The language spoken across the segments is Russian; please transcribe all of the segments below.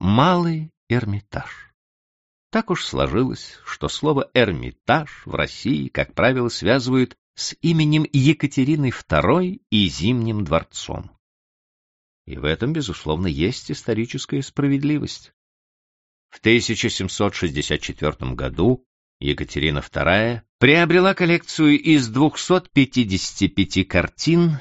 Малый Эрмитаж. Так уж сложилось, что слово «Эрмитаж» в России, как правило, связывают с именем Екатерины II и Зимним дворцом. И в этом, безусловно, есть историческая справедливость. В 1764 году Екатерина II приобрела коллекцию из 255 картин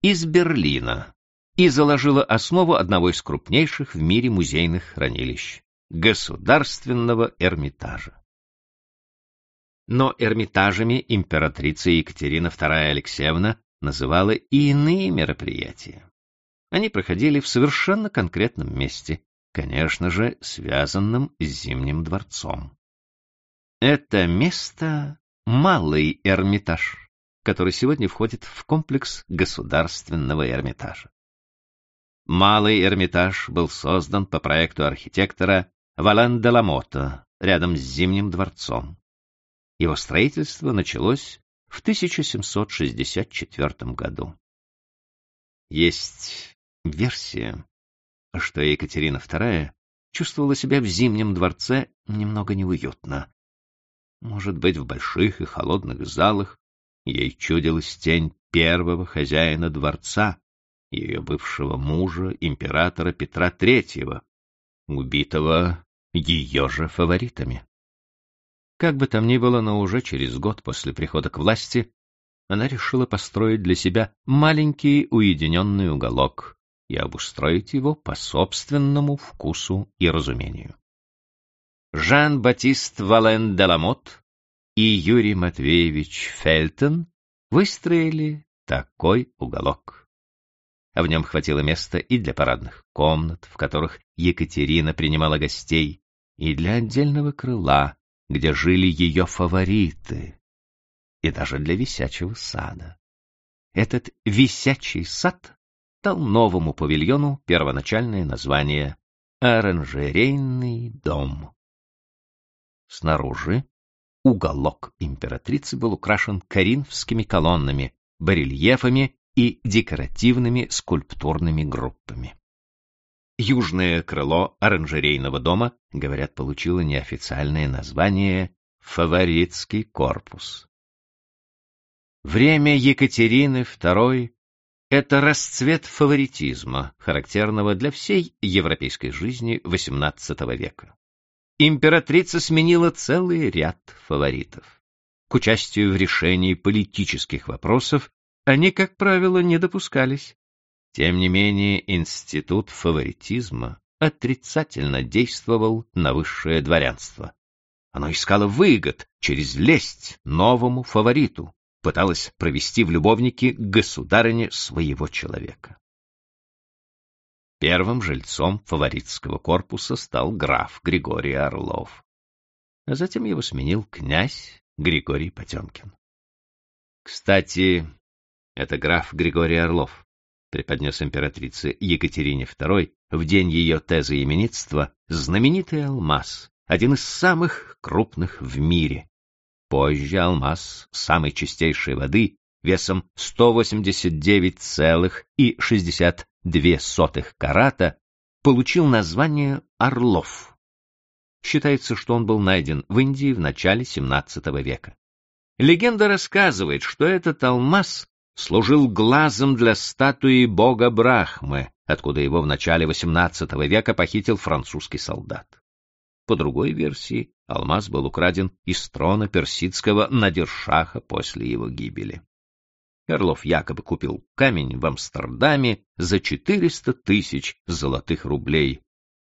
из Берлина и заложила основу одного из крупнейших в мире музейных хранилищ — Государственного Эрмитажа. Но Эрмитажами императрица Екатерина II Алексеевна называла и иные мероприятия. Они проходили в совершенно конкретном месте, конечно же, связанном с Зимним дворцом. Это место — Малый Эрмитаж, который сегодня входит в комплекс Государственного Эрмитажа. Малый Эрмитаж был создан по проекту архитектора Вален де Ламота рядом с Зимним дворцом. Его строительство началось в 1764 году. Есть версия, что Екатерина II чувствовала себя в Зимнем дворце немного неуютно. Может быть, в больших и холодных залах ей чудилась тень первого хозяина дворца, ее бывшего мужа, императора Петра III, убитого ее же фаворитами. Как бы там ни было, но уже через год после прихода к власти она решила построить для себя маленький уединенный уголок и обустроить его по собственному вкусу и разумению. Жан-Батист Вален де Ламот и Юрий Матвеевич Фельтон выстроили такой уголок. А в нем хватило места и для парадных комнат, в которых Екатерина принимала гостей, и для отдельного крыла, где жили ее фавориты, и даже для висячего сада. Этот висячий сад дал новому павильону первоначальное название «Оранжерейный дом». Снаружи уголок императрицы был украшен коринфскими колоннами, барельефами и декоративными скульптурными группами. Южное крыло оранжерейного дома, говорят, получило неофициальное название «Фаворитский корпус». Время Екатерины II — это расцвет фаворитизма, характерного для всей европейской жизни XVIII века императрица сменила целый ряд фаворитов. К участию в решении политических вопросов они, как правило, не допускались. Тем не менее, институт фаворитизма отрицательно действовал на высшее дворянство. Оно искало выгод через лесть новому фавориту, пыталось провести в любовнике государыне своего человека. Первым жильцом фаворитского корпуса стал граф Григорий Орлов. А затем его сменил князь Григорий Потемкин. Кстати, это граф Григорий Орлов преподнес императрице Екатерине II в день ее тезы именитства знаменитый алмаз, один из самых крупных в мире. Позже алмаз самой чистейшей воды весом 189,60 две сотых карата, получил название Орлов. Считается, что он был найден в Индии в начале XVII века. Легенда рассказывает, что этот алмаз служил глазом для статуи бога Брахмы, откуда его в начале XVIII века похитил французский солдат. По другой версии, алмаз был украден из трона персидского Надиршаха после его гибели. Орлов якобы купил камень в Амстердаме за 400 тысяч золотых рублей.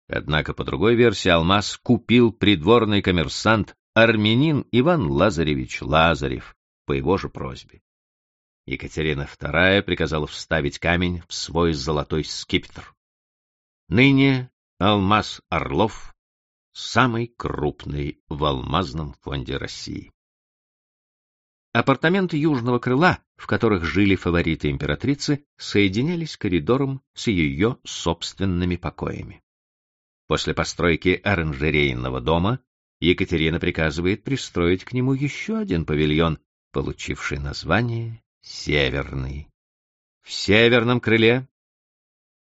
Однако, по другой версии, алмаз купил придворный коммерсант армянин Иван Лазаревич Лазарев по его же просьбе. Екатерина II приказала вставить камень в свой золотой скипетр. Ныне алмаз Орлов самый крупный в алмазном фонде России. Апартаменты южного крыла, в которых жили фавориты императрицы, соединялись коридором с ее собственными покоями. После постройки оранжерейного дома Екатерина приказывает пристроить к нему еще один павильон, получивший название «Северный». В северном крыле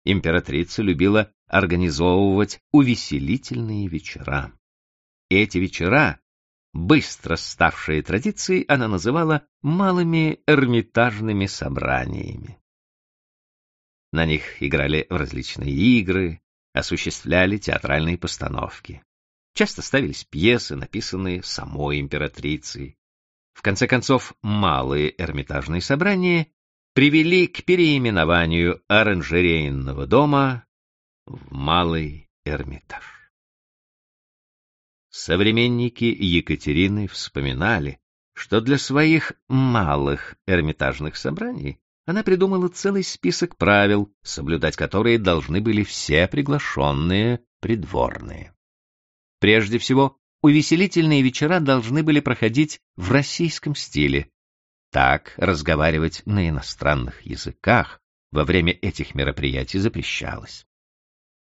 императрица любила организовывать увеселительные вечера. Эти вечера, быстро ставшие традицией, она называла малыми эрмитажными собраниями. На них играли в различные игры, осуществляли театральные постановки. Часто ставились пьесы, написанные самой императрицей. В конце концов, малые эрмитажные собрания привели к переименованию оранжерейного дома в Малый Эрмитаж. Современники Екатерины вспоминали, что для своих малых эрмитажных собраний она придумала целый список правил, соблюдать которые должны были все приглашенные придворные. Прежде всего, увеселительные вечера должны были проходить в российском стиле. Так разговаривать на иностранных языках во время этих мероприятий запрещалось.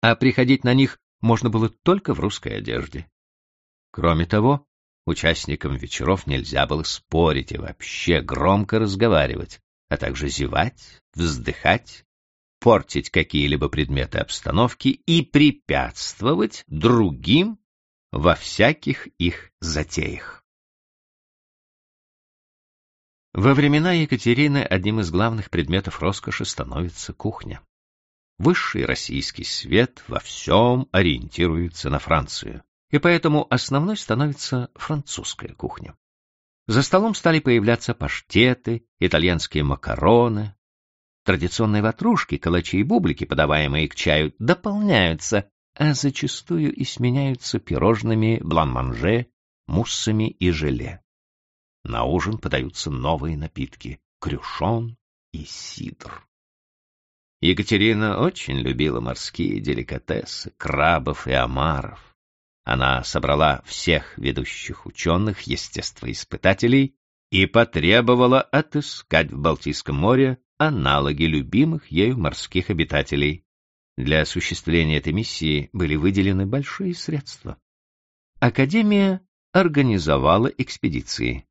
А приходить на них можно было только в русской одежде. Кроме того, участникам вечеров нельзя было спорить и вообще громко разговаривать, а также зевать, вздыхать, портить какие-либо предметы обстановки и препятствовать другим во всяких их затеях. Во времена Екатерины одним из главных предметов роскоши становится кухня. Высший российский свет во всем ориентируется на Францию, и поэтому основной становится французская кухня. За столом стали появляться паштеты, итальянские макароны. Традиционные ватрушки, калачи и бублики, подаваемые к чаю, дополняются, а зачастую и сменяются пирожными блан-манже, муссами и желе. На ужин подаются новые напитки — крюшон и сидр. Екатерина очень любила морские деликатесы, крабов и омаров. Она собрала всех ведущих ученых, естествоиспытателей и потребовала отыскать в Балтийском море аналоги любимых ею морских обитателей. Для осуществления этой миссии были выделены большие средства. Академия организовала экспедиции.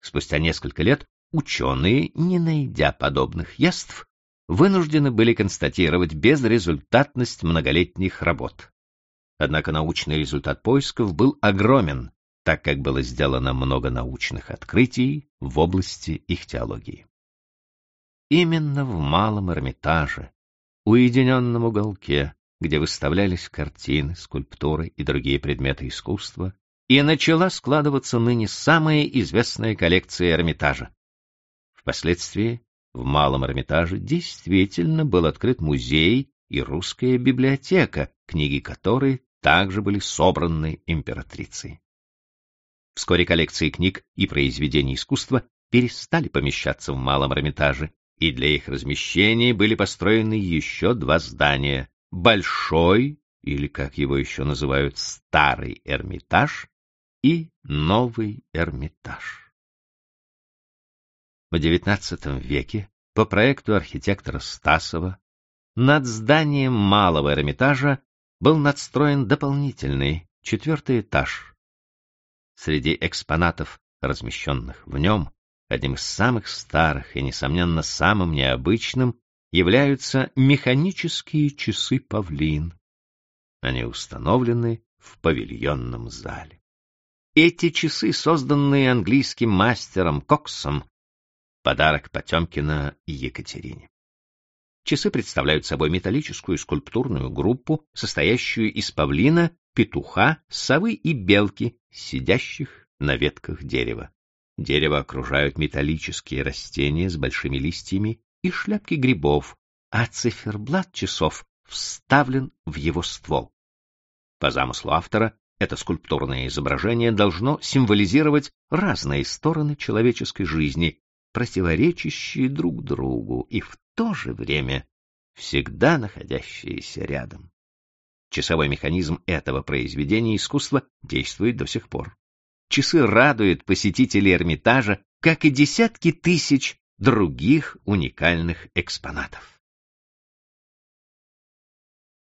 Спустя несколько лет ученые, не найдя подобных яств, вынуждены были констатировать безрезультатность многолетних работ. Однако научный результат поисков был огромен, так как было сделано много научных открытий в области ихтиологии. Именно в Малом Эрмитаже, уединенном уголке, где выставлялись картины, скульптуры и другие предметы искусства, и начала складываться ныне самая известная коллекция Эрмитажа. Впоследствии в Малом Эрмитаже действительно был открыт музей и русская библиотека, книги которой также были собраны императрицей. Вскоре коллекции книг и произведений искусства перестали помещаться в Малом Эрмитаже, и для их размещения были построены еще два здания — Большой, или, как его еще называют, Старый Эрмитаж, и Новый Эрмитаж. В XIX веке по проекту архитектора Стасова над зданием Малого Эрмитажа был надстроен дополнительный, четвертый этаж. Среди экспонатов, размещенных в нем, одним из самых старых и, несомненно, самым необычным, являются механические часы «Павлин». Они установлены в павильонном зале. Эти часы, созданные английским мастером Коксом, подарок Потемкина Екатерине. Часы представляют собой металлическую скульптурную группу, состоящую из павлина, петуха, совы и белки, сидящих на ветках дерева. Дерево окружают металлические растения с большими листьями и шляпки грибов, а циферблат часов вставлен в его ствол. По замыслу автора, это скульптурное изображение должно символизировать разные стороны человеческой жизни, противоречащие друг другу и в то же время всегда находящиеся рядом. Часовой механизм этого произведения искусства действует до сих пор. Часы радуют посетителей Эрмитажа, как и десятки тысяч других уникальных экспонатов.